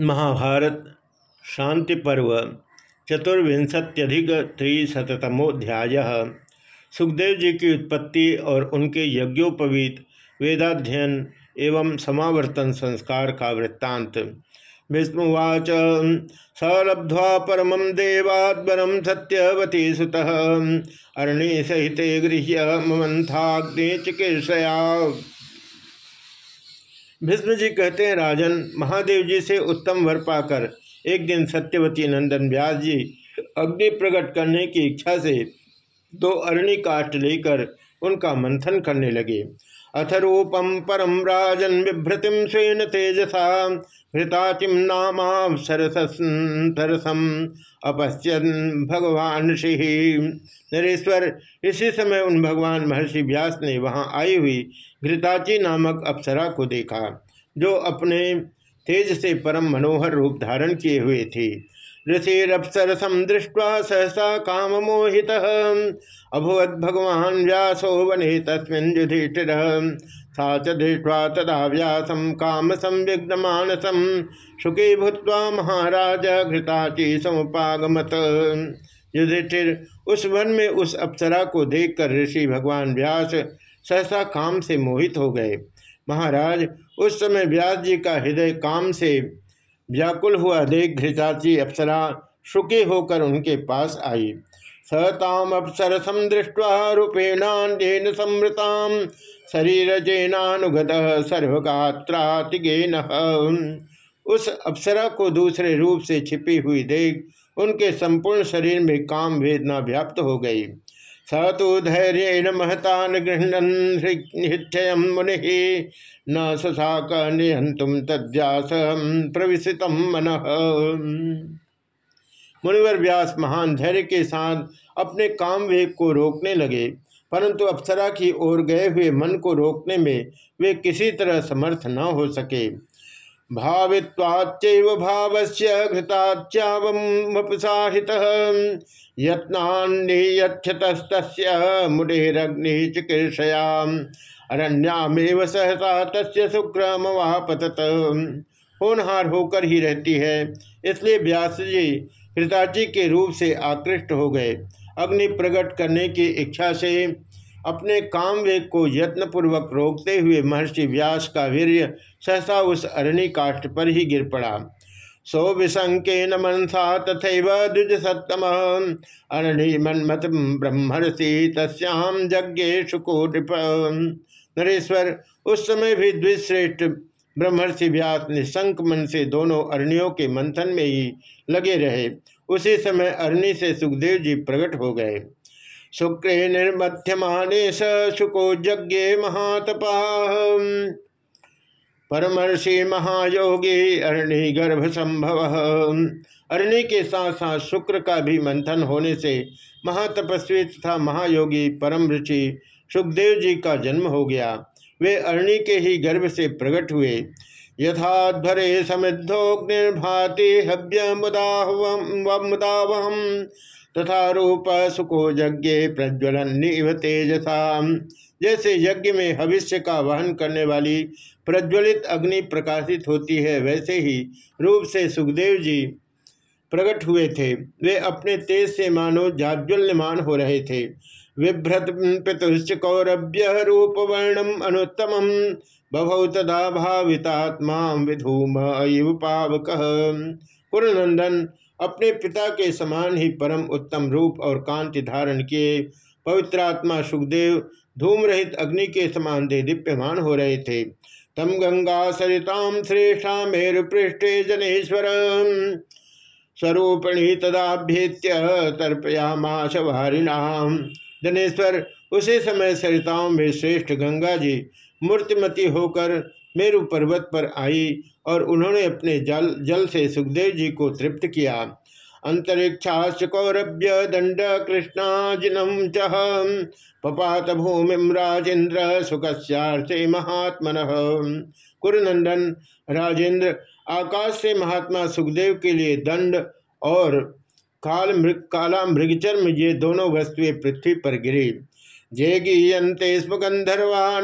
महाभारत, शांति पर्व चतुर्विंशत्यधिक सुखदेव जी की उत्पत्ति और उनके यज्ञोपवीत, वेदाध्ययन एवं समावर्तन संस्कार का वृत्तांत। विष्णुवाच, सलब्ध्वा परम देवात्म सत्यवती सुत, अरण्य सहित गृह्य ममंथाग्नि चिकित्सया। भीष्म जी कहते हैं, राजन, महादेव जी से उत्तम वर पाकर एक दिन सत्यवती नंदन व्यास जी अग्नि प्रकट करने की इच्छा से दो अरणी काष्ट लेकर उनका मंथन करने लगे। अथरूपम परम राजन विभ्रतिम स्वेन तेजसा। घृताचिम नामा सरसम अपश्यन भगवान श्री नरेश्वर, इसी समय उन भगवान महर्षि व्यास ने वहाँ आई हुई घृताची नामक अप्सरा को देखा, जो अपने तेज से परम मनोहर रूप धारण किए हुए थी। ऋषिरप्सरसम दृष्ट्वा सहसा काम मोहित अभवत भगवान व्यासो वने तस्मिन् युधिष्ठिर। सा च दृष्ट्वा तदा व्यासम काम संविघ्न मानसम सुखी भूत्वा महाराज घृताची समुपागमत। युधिष्ठिर, उस वन में उस अप्सरा को देखकर ऋषि भगवान व्यास सहसा काम से मोहित हो गए। महाराज, उस समय व्यास जी का हृदय काम से व्याकुल हुआ देख घृताची अप्सरा सुखी होकर उनके पास आई। सताम अप्सर समदृष्टवा रूपेणान्यन शरीर जेनानुगत सर्वगात्रातिगेन। उस अप्सरा को दूसरे रूप से छिपी हुई देख उनके संपूर्ण शरीर में काम वेदना व्याप्त हो गई। स तो धैर्य महतान गृहण हृक्षय मुनि न ससाक निहंतुम तद्यास प्रविशित मन। मुनिवर व्यास महान धैर्य के साथ अपने काम वेग को रोकने लगे। परंतु अप्सरा की ओर गए हुए मन को रोकने में वे किसी तरह समर्थ न हो सके। भावित्वाच्चैव भावस्य घृताच्यावमुपसाहित यत्नान्नियक्षतस्तस्य मुडेरग्नि चिकीर्षयाम अरण्यामेव सहसा तस्य शुक्रमवापतत होनहार होकर ही रहती है। इसलिए व्यास जी हृताची के रूप से आकृष्ट हो गए। अग्नि प्रकट करने की इच्छा से अपने काम वेग को यत्नपूर्वक रोकते हुए महर्षि व्यास का वीर्य सहसा उस अरणी काष्ठ पर ही गिर पड़ा। सो विसंके न मनसा तथा द्विज सत्तम। अरणी मनमत ब्रह्मर्षि तस्याम यज्ञ शुकोटिप नरेश्वर, उस समय भी द्विश्रेष्ठ ब्रह्मर्षि व्यास निशंक मन से दोनों अरणियों के मंथन में ही लगे रहे। उसी समय अरणि से सुखदेव जी प्रकट हो गए। शुक्रे निर्मध्यमाने शुको यज्ञ महातपा परमर्षि महायोगी अरणि गर्भ संभव अरणी के साथ साथ शुक्र का भी मंथन होने से महातपस्वी तथा महायोगी परम ऋषि सुखदेव जी का जन्म हो गया। वे अरणी के ही गर्भ से प्रकट हुए। यथाध्वरे समिद्धोग्निर्भाति हव्य मुदावहम तथा रूप सुखो यज्ञ प्रज्वलन तेजसा। जैसे यज्ञ में भविष्य का वहन करने वाली प्रज्वलित अग्नि प्रकाशित होती है, वैसे ही रूप से सुखदेव जी प्रकट हुए थे। वे अपने तेज से मानो जाज्वल्यमान हो रहे थे। बिभ्रत पितुश्च कौरभ्य रूप वर्णम अनुत्तम बभौ तदा भावितात्मा विधूम पावक। पुरनंदन अपने पिता के समान ही परम उत्तम रूप और कांति धारण किए। पवित्रात्मा सुखदेव धूम रहित अग्नि के समान दे दीप्यमान हो रहे थे। तम गंगा सरिताम श्रेष्ठा मेरु पृष्ठे जनेश्वर स्वरूपणी तदाभ्येत्य तर्पयामाश वारिणाम जनेश्वर उसी समय सरिताओं में श्रेष्ठ गंगा जी मूर्तिमती होकर मेरु पर्वत पर आई और उन्होंने अपने जल जल से सुखदेव जी को तृप्त किया। अंतरिक्षाश्च कौरभ्य दंड कृष्णाजिनम चह पपात भूमि राजेन्द्र सुखस्यार्थे महात्मन। कुरनंदन राजेंद्र आकाश से महात्मा सुखदेव के लिए दंड और काल मृग काला मृगचर्म ये दोनों वस्तुएँ पृथ्वी पर गिरी। जे गीयते स्म गंधर्वा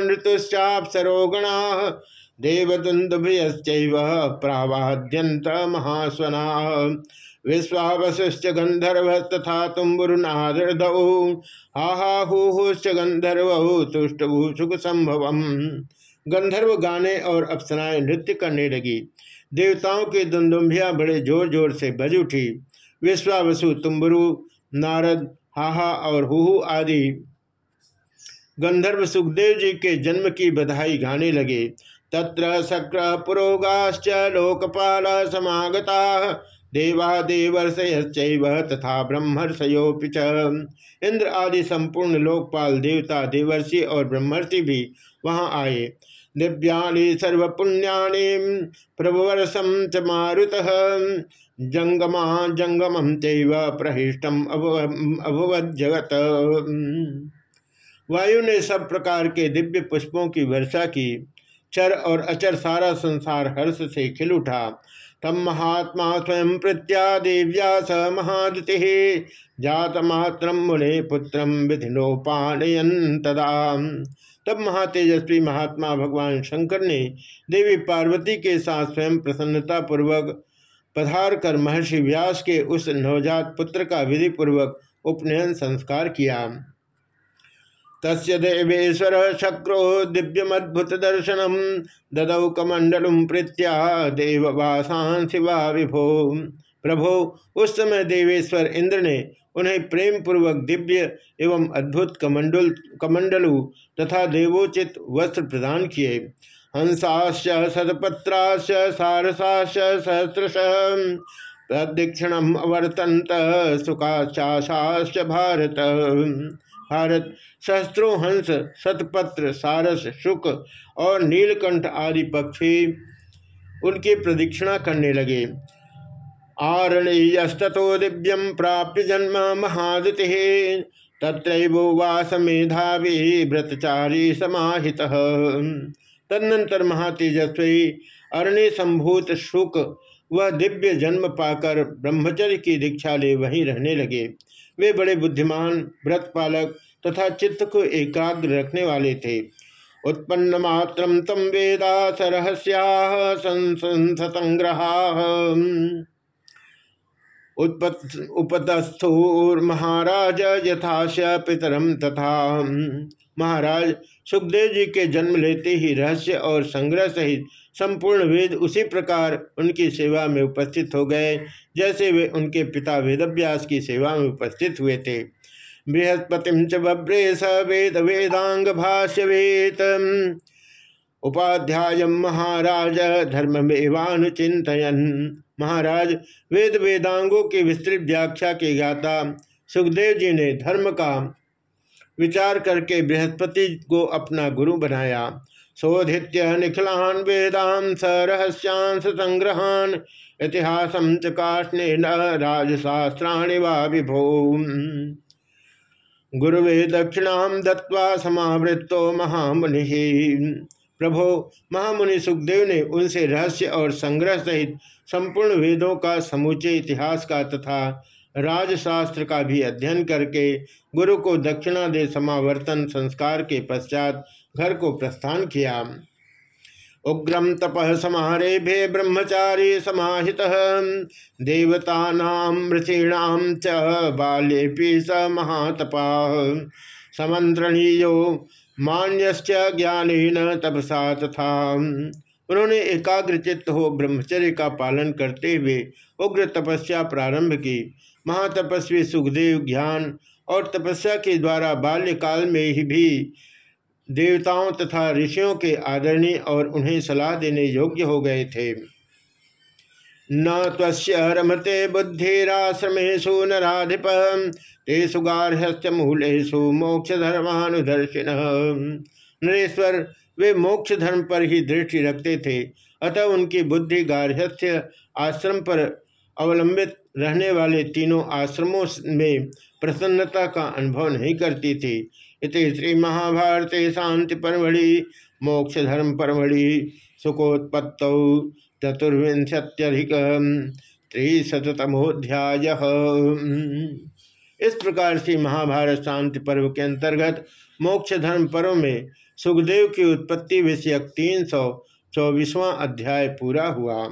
नृतुश्चाप सरोगणा देवदुन्दुभयश्चैव प्रावाद्यन्त महास्वना। विश्वावसुश्च गन्धर्वस्तथा तुम्बुरुनादौ हाहाहुश्च गंधर्व तुष्टभूषुक संभवम गंधर्व गाने और अप्सराएँ नृत्य करने लगी। देवताओं की दुंदुम्भिया बड़े ज़ोर ज़ोर से बज उठी। विश्वावसु, तुम्बरु, नारद, हाहा और हुहु आदि। गंधर्व सुखदेव जी के जन्म की बधाई गाने लगे। तत्र शक्र पुरोगाश्च लोकपाल समागता देवादेवर्षयश्चैव तथा ब्रह्मर्षयोपि इंद्र आदि संपूर्ण लोकपाल, देवता, देवर्षि और ब्रह्मर्षि भी वहाँ आए। दिव्यानि सर्वपुण्यानि प्रभुवर्षम च मारुत। जंगमा जंगमम चैव प्रहिष्टम अभवत जगत वायु ने सब प्रकार के दिव्य पुष्पों की वर्षा की। चर और अचर सारा संसार हर्ष से खिल उठा। तम महात्मा स्वयं प्रत्या दिव्या स महादति। जातमात्र मुने पुत्र विधिनोपानयन तदा तब महातेजस्वी महात्मा भगवान शंकर ने देवी पार्वती के साथ स्वयं प्रसन्नता पूर्वक पधार कर महर्षि व्यास के उस नवजात पुत्र का विधि पूर्वक उपनयन संस्कार किया। तस्य देवेश्वर शक्रो दिव्यमद्भुत दर्शनम ददौ कमंडल प्रीत्या देववासान शिवा विभो। प्रभो, उस समय देवेश्वर इंद्र ने उन्हें प्रेम पूर्वक दिव्य एवं अद्भुत कमंडल, कमंडलु तथा देवोचित वस्त्र प्रदान किए। हंसाश्च सतपत्राश्च सारसाश्च, सहस्रश, प्रदीक्षिणम अवर्तंत सुखाश्चाशाश्च भारत। भारत, शस्त्रों, हंस शतपत्र सारस, शुक और नीलकंठ आदि पक्षी उनकी प्रदीक्षिणा करने लगे। आरणीयस्तो दिव्यम प्राप्य जन्म महादति तत्रवास मेधावी व्रतचारी समाहित। तदनंतर महातेजस्वी अरण्य संभूत शुक वह दिव्य जन्म पाकर ब्रह्मचर्य की दीक्षा ले वहीं रहने लगे। वे बड़े बुद्धिमान, व्रत पालक तथा चित्त को एकाग्र रखने वाले थे। उत्पन्न मात्र तम वेदा सरहस्या संग्रहा उपतस्थुर्महाराज यथाश पितरम तथा महाराज, सुखदेव जी के जन्म लेते ही रहस्य और संग्रह सहित संपूर्ण वेद उसी प्रकार उनकी सेवा में उपस्थित हो गए, जैसे वे उनके पिता वेदव्यास की सेवा में उपस्थित हुए थे। बृहस्पति स वेद वेदांग भाष्य वेत। उपाध्याय महाराज धर्म धर्ममेवानुचिंतन महाराज, वेद वेदांगों की विस्तृत व्याख्या के गाता सुखदेव जी ने धर्म का विचार करके बृहस्पति को अपना गुरु बनाया। शोधित्य निखिलान वेदान स रहस्यांश संग्रहान इतिहास च काष्णे राजशास्त्राणि वा विभो। गुरुवे दक्षिणाम दत्वा समावृत्तो महामुनि। प्रभो महामुनि सुखदेव ने उनसे रहस्य और संग्रह सहित संपूर्ण वेदों का समूचे इतिहास का तथा राजशास्त्र का भी अध्ययन करके गुरु को दक्षिणा दे समावर्तन संस्कार के पश्चात घर को प्रस्थान किया। उग्रम तप समारेभे ब्रह्मचारी समाहित। देवता ऋषीणाम च बाल्येपि स महातपा। समंत्रणीयो मान्यश्च ज्ञानेन तपसा तथा। उन्होंने एकाग्र चित्त हो ब्रह्मचर्य का पालन करते हुए उग्र तपस्या प्रारंभ की। महातपस्वी सुखदेव ज्ञान और तपस्या के द्वारा बाल्यकाल में ही भी देवताओं तथा ऋषियों के आदरणीय और उन्हें सलाह देने योग्य हो गए थे। न त्वस्य रमते बुद्धिराश्रमेशु नाधिप तेषु गार्हस्य मूलेशु मोक्ष धर्मानुदर्शिन नरेश्वर वे मोक्ष धर्म पर ही दृष्टि रखते थे, अतः उनकी बुद्धि गार्हस्थ्य आश्रम पर अवलंबित रहने वाले तीनों आश्रमों में प्रसन्नता का अनुभव नहीं करती थी। इति श्री महाभारते शांति परमढ़ि मोक्ष धर्म परमढ़ि, सुखोत्पत्त चतुर्विंशत्यधिक त्रिशतमोध्याय इस प्रकार से महाभारत शांति पर्व के अंतर्गत मोक्ष धर्म पर्व में सुखदेव की उत्पत्ति विषयक तीन सौ चौबीसवां अध्याय पूरा हुआ।